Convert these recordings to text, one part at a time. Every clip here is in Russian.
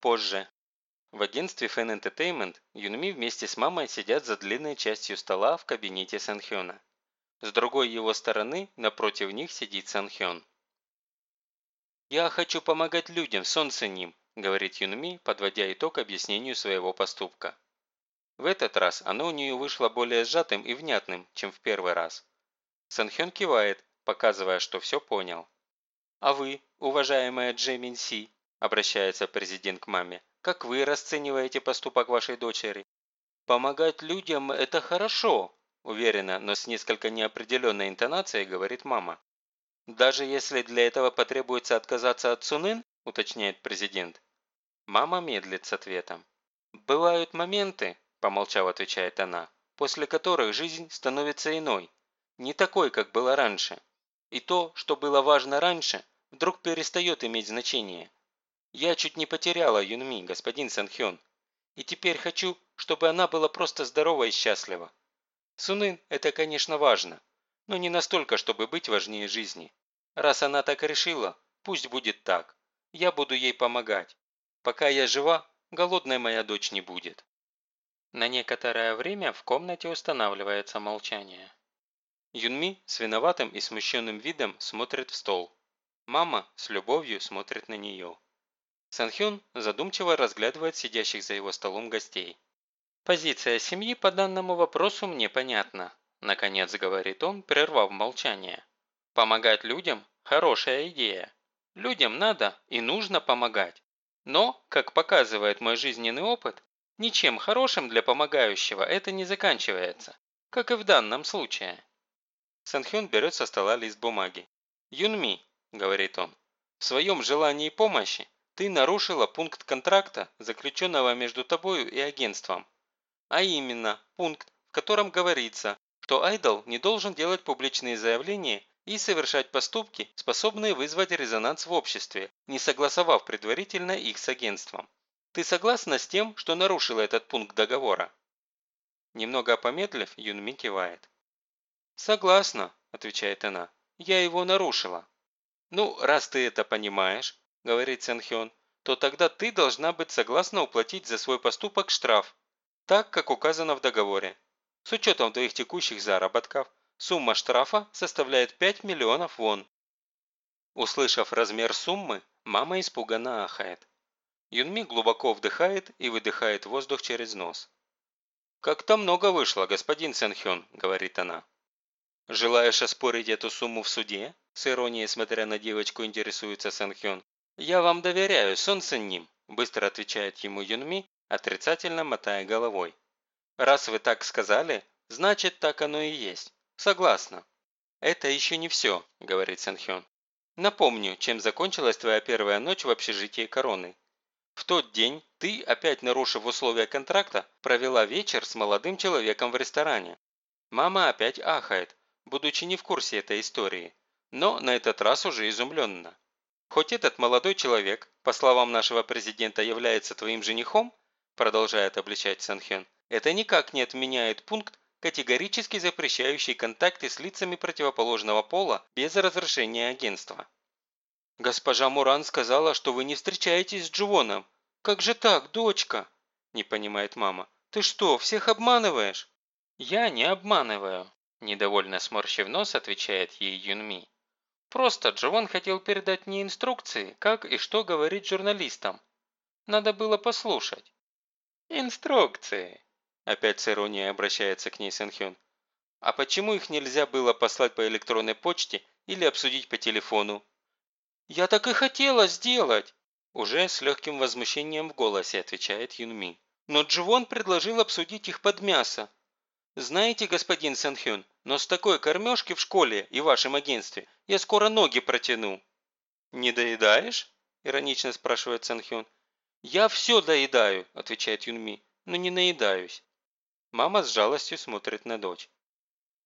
Позже. В агентстве Fan Entertainment Юнми вместе с мамой сидят за длинной частью стола в кабинете Санхёна. С другой его стороны, напротив них сидит Санхён. «Я хочу помогать людям, солнце ним», – говорит Юнми, подводя итог объяснению своего поступка. В этот раз оно у нее вышло более сжатым и внятным, чем в первый раз. Санхён кивает, показывая, что все понял. «А вы, уважаемая Джемин Си», – обращается президент к маме, – «как вы расцениваете поступок вашей дочери?» «Помогать людям – это хорошо», – уверенно, но с несколько неопределенной интонацией говорит мама. «Даже если для этого потребуется отказаться от Цунын?» – уточняет президент. Мама медлит с ответом. «Бывают моменты, помолчав, отвечает она, после которых жизнь становится иной, не такой, как было раньше. И то, что было важно раньше, вдруг перестает иметь значение. Я чуть не потеряла Юнми, господин Санхён, и теперь хочу, чтобы она была просто здорова и счастлива. Сунын – это, конечно, важно, но не настолько, чтобы быть важнее жизни. Раз она так решила, пусть будет так. Я буду ей помогать. Пока я жива, голодной моя дочь не будет. На некоторое время в комнате устанавливается молчание. Юнми с виноватым и смущенным видом смотрит в стол. Мама с любовью смотрит на нее. Санхён задумчиво разглядывает сидящих за его столом гостей. «Позиция семьи по данному вопросу мне понятна», – наконец говорит он, прервав молчание. «Помогать людям – хорошая идея. Людям надо и нужно помогать. Но, как показывает мой жизненный опыт, Ничем хорошим для помогающего это не заканчивается, как и в данном случае. Санхён берет со стола лист бумаги. «Юнми», – говорит он, – «в своем желании помощи ты нарушила пункт контракта, заключенного между тобою и агентством. А именно, пункт, в котором говорится, что айдол не должен делать публичные заявления и совершать поступки, способные вызвать резонанс в обществе, не согласовав предварительно их с агентством. Ты согласна с тем, что нарушила этот пункт договора?» Немного помедлив, Юнми кивает. «Согласна», – отвечает она. «Я его нарушила». «Ну, раз ты это понимаешь», – говорит Сэнхён, «то тогда ты должна быть согласна уплатить за свой поступок штраф, так, как указано в договоре. С учетом твоих текущих заработков, сумма штрафа составляет 5 миллионов вон». Услышав размер суммы, мама испуганно ахает. Юнми глубоко вдыхает и выдыхает воздух через нос. «Как-то много вышло, господин Сэнхён», – говорит она. «Желаешь оспорить эту сумму в суде?» – с иронией смотря на девочку интересуется Сэнхён. «Я вам доверяю, Сон Сэнним», – быстро отвечает ему Юнми, отрицательно мотая головой. «Раз вы так сказали, значит так оно и есть. Согласна». «Это еще не все», – говорит Сэнхён. «Напомню, чем закончилась твоя первая ночь в общежитии короны. В тот день ты, опять нарушив условия контракта, провела вечер с молодым человеком в ресторане. Мама опять ахает, будучи не в курсе этой истории, но на этот раз уже изумленно. Хоть этот молодой человек, по словам нашего президента, является твоим женихом, продолжает обличать Санхён, это никак не отменяет пункт, категорически запрещающий контакты с лицами противоположного пола без разрешения агентства. «Госпожа Муран сказала, что вы не встречаетесь с Дживоном. Как же так, дочка?» – не понимает мама. «Ты что, всех обманываешь?» «Я не обманываю», – недовольно сморщив нос, отвечает ей Юнми. «Просто Дживон хотел передать мне инструкции, как и что говорить журналистам. Надо было послушать». «Инструкции», – опять с иронией обращается к ней Сэнхён. «А почему их нельзя было послать по электронной почте или обсудить по телефону?» «Я так и хотела сделать!» Уже с легким возмущением в голосе отвечает Юнми. «Но Дживон предложил обсудить их под мясо. Знаете, господин Сэнхён, но с такой кормежки в школе и вашем агентстве я скоро ноги протяну». «Не доедаешь?» – иронично спрашивает Сэнхён. «Я все доедаю», – отвечает Юнми, – «но не наедаюсь». Мама с жалостью смотрит на дочь.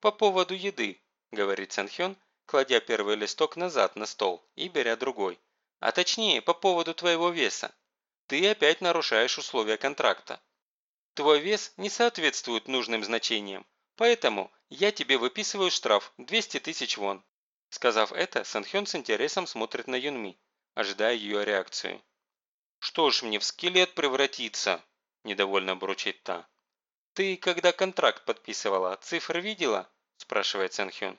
«По поводу еды», – говорит Сэнхён, кладя первый листок назад на стол и беря другой. А точнее, по поводу твоего веса. Ты опять нарушаешь условия контракта. Твой вес не соответствует нужным значениям, поэтому я тебе выписываю штраф 200 тысяч вон. Сказав это, Санхён с интересом смотрит на Юнми, ожидая ее реакцию. «Что ж мне в скелет превратиться?» – недовольно бурчит та. «Ты, когда контракт подписывала, цифры видела?» – спрашивает Сэнхён.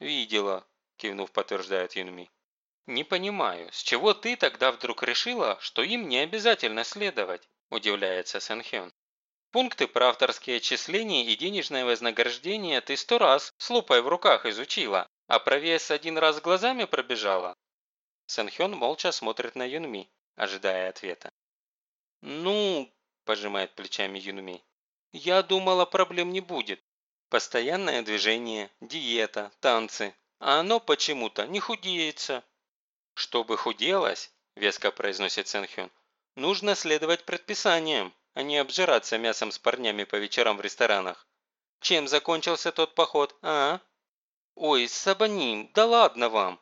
«Видела», – кивнув, подтверждает Юнми. «Не понимаю, с чего ты тогда вдруг решила, что им не обязательно следовать?» – удивляется Сэнхён. Пункты про авторские отчисления и денежное вознаграждение ты сто раз с лупой в руках изучила, а про вес один раз глазами пробежала. Сэнхён молча смотрит на Юнми, ожидая ответа. «Ну...» – пожимает плечами Юнми. «Я думала, проблем не будет. Постоянное движение, диета, танцы. А оно почему-то не худеется». «Чтобы худелось», – веско произносит Сэнхён, – «нужно следовать предписаниям а не обжираться мясом с парнями по вечерам в ресторанах. Чем закончился тот поход, а? Ой, Сабаним, да ладно вам!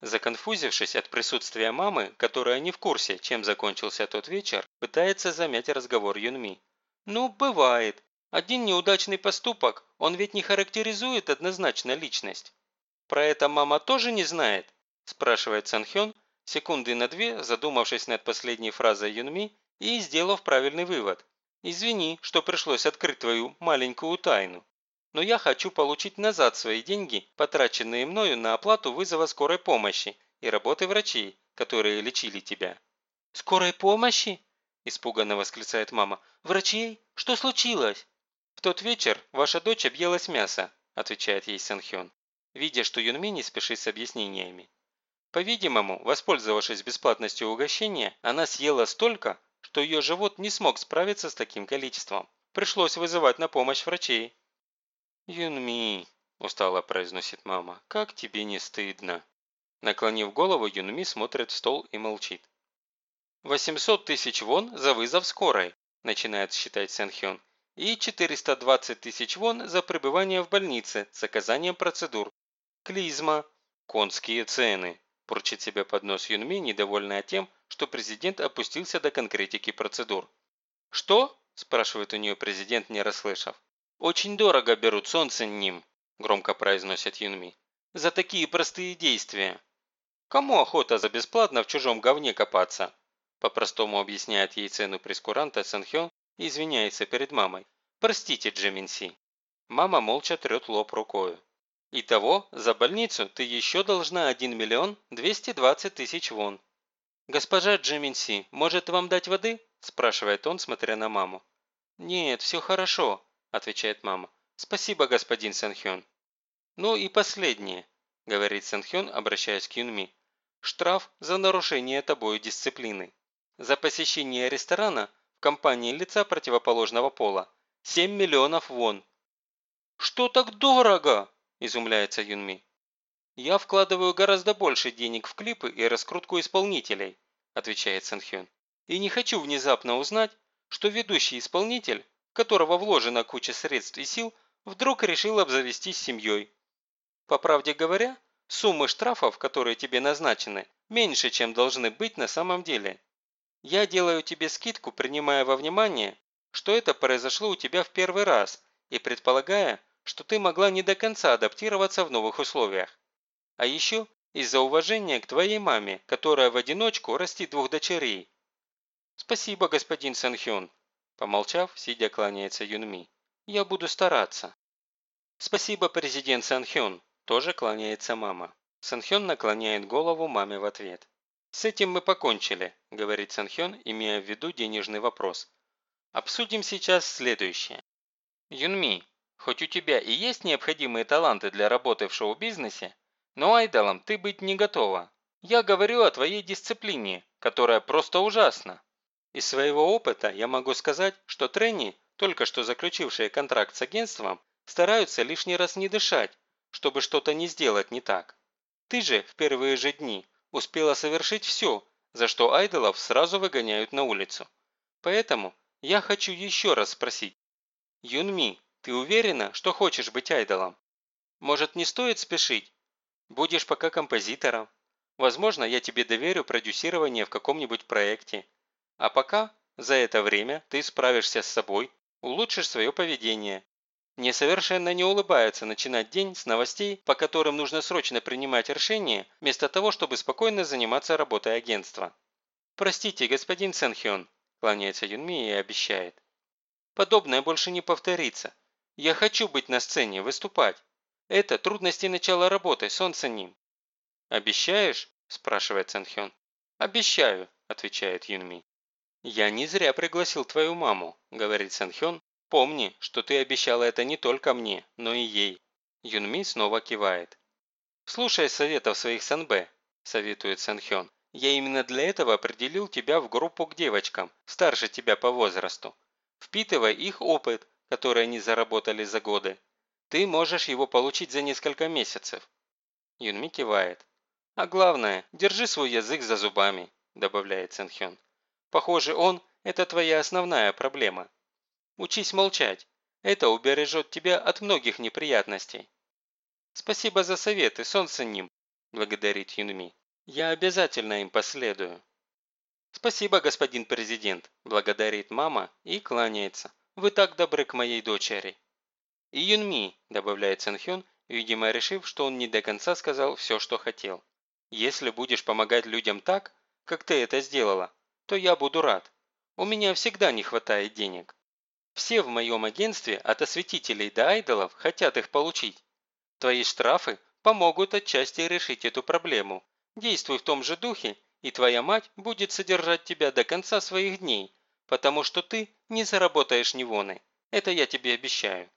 Законфузившись от присутствия мамы, которая не в курсе, чем закончился тот вечер, пытается замять разговор Юнми. Ну, бывает. Один неудачный поступок, он ведь не характеризует однозначно личность. Про это мама тоже не знает? Спрашивает Санхён, секунды на две, задумавшись над последней фразой Юнми и сделав правильный вывод. Извини, что пришлось открыть твою маленькую тайну. Но я хочу получить назад свои деньги, потраченные мною на оплату вызова скорой помощи и работы врачей, которые лечили тебя». «Скорой помощи?» – испуганно восклицает мама. «Врачей? Что случилось?» «В тот вечер ваша дочь объелась мяса», – отвечает ей Санхён, видя, что Юнми не спешит с объяснениями. По-видимому, воспользовавшись бесплатностью угощения, она съела столько, что ее живот не смог справиться с таким количеством. Пришлось вызывать на помощь врачей. «Юнми», – устало произносит мама, – «как тебе не стыдно?» Наклонив голову, Юнми смотрит в стол и молчит. «800 тысяч вон за вызов скорой», – начинает считать Сэнхён, «и 420 тысяч вон за пребывание в больнице с оказанием процедур. Клизма, конские цены», – порчит себе под нос Юнми, недовольная тем, что президент опустился до конкретики процедур. «Что?» – спрашивает у нее президент, не расслышав. «Очень дорого берут солнце ним», – громко произносит Юнми. «За такие простые действия». «Кому охота за бесплатно в чужом говне копаться?» По-простому объясняет ей цену прескуранта Сэнхён и извиняется перед мамой. «Простите, Джеминси». Мама молча трет лоб рукою. «Итого, за больницу ты еще должна 1 миллион 220 тысяч вон. «Госпожа Джиминси, может вам дать воды?» – спрашивает он, смотря на маму. «Нет, все хорошо», – отвечает мама. «Спасибо, господин Сэнхён». «Ну и последнее», – говорит Сэнхён, обращаясь к Юнми. «Штраф за нарушение тобою дисциплины. За посещение ресторана в компании лица противоположного пола. 7 миллионов вон». «Что так дорого?» – изумляется Юнми. «Я вкладываю гораздо больше денег в клипы и раскрутку исполнителей», отвечает Сэнхён. «И не хочу внезапно узнать, что ведущий исполнитель, которого вложена куча средств и сил, вдруг решил обзавестись семьей. По правде говоря, суммы штрафов, которые тебе назначены, меньше, чем должны быть на самом деле. Я делаю тебе скидку, принимая во внимание, что это произошло у тебя в первый раз и предполагая, что ты могла не до конца адаптироваться в новых условиях. А еще из-за уважения к твоей маме, которая в одиночку растит двух дочерей. Спасибо, господин Сэнхён. Помолчав, сидя кланяется Юнми. Я буду стараться. Спасибо, президент Сэнхён. Тоже кланяется мама. Сэнхён наклоняет голову маме в ответ. «С этим мы покончили», – говорит Сэнхён, имея в виду денежный вопрос. «Обсудим сейчас следующее. Юнми, хоть у тебя и есть необходимые таланты для работы в шоу-бизнесе, но айдолом ты быть не готова. Я говорю о твоей дисциплине, которая просто ужасна. Из своего опыта я могу сказать, что трени, только что заключившие контракт с агентством, стараются лишний раз не дышать, чтобы что-то не сделать не так. Ты же в первые же дни успела совершить все, за что айдолов сразу выгоняют на улицу. Поэтому я хочу еще раз спросить. Юнми, ты уверена, что хочешь быть айдолом? Может не стоит спешить Будешь пока композитором. Возможно, я тебе доверю продюсирование в каком-нибудь проекте. А пока, за это время, ты справишься с собой, улучшишь свое поведение. Мне совершенно не улыбается начинать день с новостей, по которым нужно срочно принимать решения, вместо того, чтобы спокойно заниматься работой агентства. «Простите, господин Сэнхён», – кланяется Юнми и обещает. «Подобное больше не повторится. Я хочу быть на сцене, выступать. Это трудности начала работы, солнце ним». «Обещаешь?» – спрашивает Сэнхён. «Обещаю», – отвечает Юнми. «Я не зря пригласил твою маму», – говорит Сэнхён. «Помни, что ты обещала это не только мне, но и ей». Юнми снова кивает. «Слушай советов своих СНБ», – советует Сэнхён. Я именно для этого определил тебя в группу к девочкам, старше тебя по возрасту. Впитывай их опыт, который они заработали за годы. Ты можешь его получить за несколько месяцев. Юнми кивает. А главное, держи свой язык за зубами, добавляет Сэнхён. Похоже, он – это твоя основная проблема. Учись молчать. Это убережет тебя от многих неприятностей. Спасибо за советы, солнце ним, благодарит Юнми. Я обязательно им последую. Спасибо, господин президент, благодарит мама и кланяется. Вы так добры к моей дочери. И Юнми, добавляет Сэнхён, видимо решив, что он не до конца сказал все, что хотел. Если будешь помогать людям так, как ты это сделала, то я буду рад. У меня всегда не хватает денег. Все в моем агентстве, от осветителей до айдолов, хотят их получить. Твои штрафы помогут отчасти решить эту проблему. Действуй в том же духе, и твоя мать будет содержать тебя до конца своих дней, потому что ты не заработаешь невоны. Это я тебе обещаю».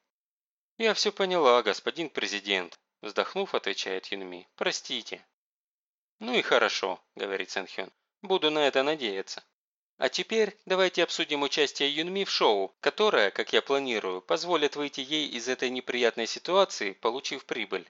«Я все поняла, господин президент», – вздохнув, отвечает Юнми. «Простите». «Ну и хорошо», – говорит Сэнхён. «Буду на это надеяться. А теперь давайте обсудим участие Юнми в шоу, которое, как я планирую, позволит выйти ей из этой неприятной ситуации, получив прибыль».